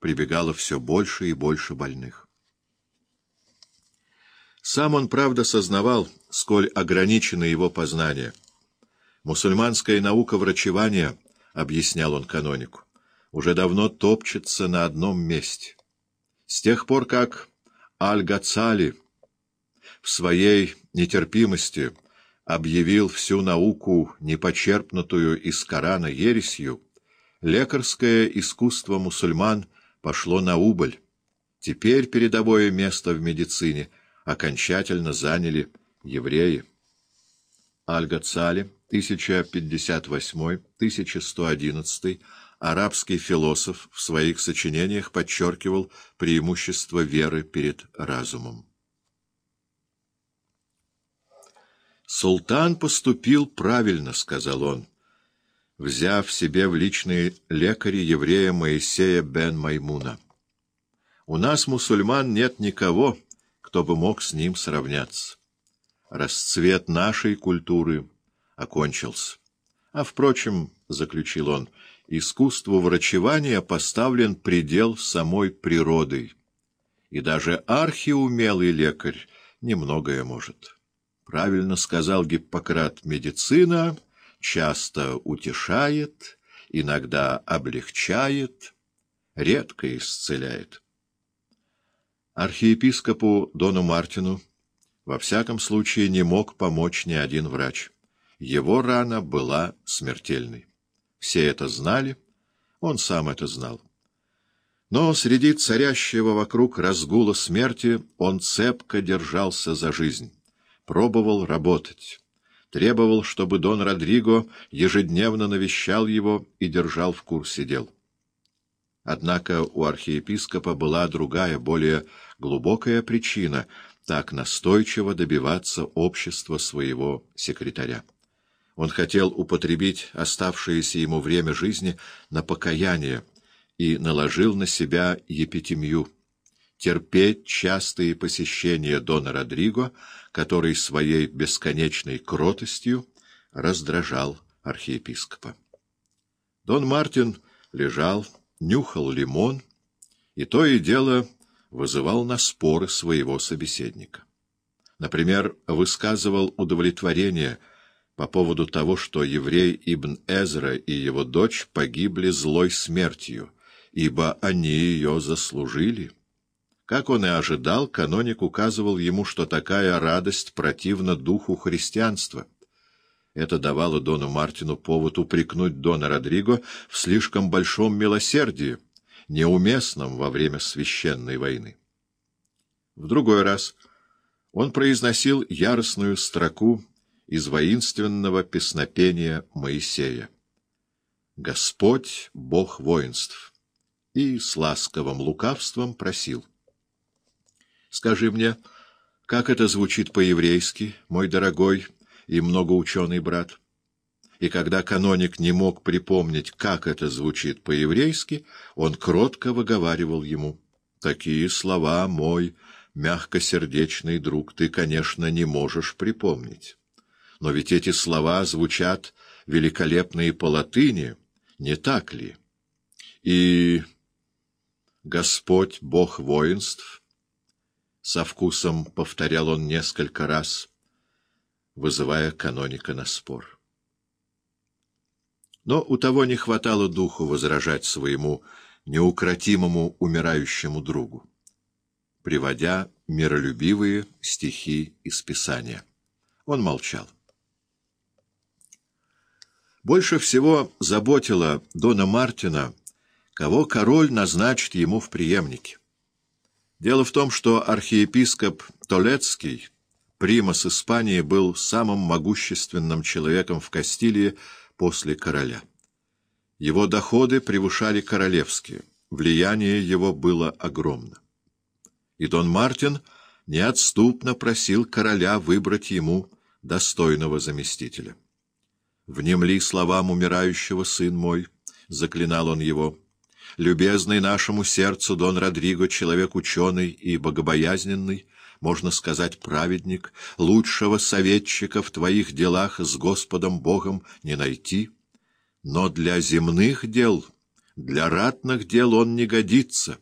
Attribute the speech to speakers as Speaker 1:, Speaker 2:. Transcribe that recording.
Speaker 1: прибегало все больше и больше больных. Сам он, правда, сознавал, сколь ограничены его познания. Мусульманская наука врачевания, объяснял он канонику, уже давно топчется на одном месте. С тех пор, как Аль-Гацали в своей нетерпимости объявил всю науку, непочерпнутую из Корана ересью, лекарское искусство мусульман пошло на убыль. Теперь передовое место в медицине окончательно заняли евреи. Аль-Гацали, 1058-1111, арабский философ, в своих сочинениях подчеркивал преимущество веры перед разумом. «Султан поступил правильно», — сказал он, взяв себе в личные лекари еврея Моисея бен Маймуна. «У нас, мусульман, нет никого, кто бы мог с ним сравняться. Расцвет нашей культуры окончился. А, впрочем, — заключил он, — искусству врачевания поставлен предел самой природой, и даже архиумелый лекарь немногое может». Правильно сказал Гиппократ, медицина часто утешает, иногда облегчает, редко исцеляет. Архиепископу Дону Мартину во всяком случае не мог помочь ни один врач. Его рана была смертельной. Все это знали, он сам это знал. Но среди царящего вокруг разгула смерти он цепко держался за жизнь пробовал работать. Требовал, чтобы Дон Родриго ежедневно навещал его и держал в курсе дел. Однако у архиепископа была другая, более глубокая причина так настойчиво добиваться общества своего секретаря. Он хотел употребить оставшееся ему время жизни на покаяние и наложил на себя епитемию — терпеть частые посещения Дона Родриго, который своей бесконечной кротостью раздражал архиепископа. Дон Мартин лежал, нюхал лимон, и то и дело вызывал на споры своего собеседника. Например, высказывал удовлетворение по поводу того, что еврей Ибн Эзра и его дочь погибли злой смертью, ибо они ее заслужили. Как он и ожидал, каноник указывал ему, что такая радость противна духу христианства. Это давало Дону Мартину повод упрекнуть Дона Родриго в слишком большом милосердии, неуместном во время священной войны. В другой раз он произносил яростную строку из воинственного песнопения Моисея. «Господь — Бог воинств!» и с ласковым лукавством просил — Скажи мне, как это звучит по-еврейски, мой дорогой и многоученый брат? И когда каноник не мог припомнить, как это звучит по-еврейски, он кротко выговаривал ему. «Такие слова, мой мягкосердечный друг, ты, конечно, не можешь припомнить. Но ведь эти слова звучат великолепные по латыни, не так ли? И Господь, Бог воинств, со вкусом повторял он несколько раз, вызывая каноника на спор. Но у того не хватало духу возражать своему неукротимому умирающему другу, приводя миролюбивые стихи из Писания. Он молчал. Больше всего заботило Дона Мартина, кого король назначит ему в преемнике. Дело в том, что архиепископ Толецкий, примас Испании, был самым могущественным человеком в Кастилии после короля. Его доходы превышали королевские, влияние его было огромно. И Дон Мартин неотступно просил короля выбрать ему достойного заместителя. «Внемли словам умирающего, сын мой», — заклинал он его, — любезный нашему сердцу Дон Родриго, человек ученый и богобоязненный, можно сказать, праведник, лучшего советчика в твоих делах с Господом Богом не найти. Но для земных дел Для ратных дел он не годится.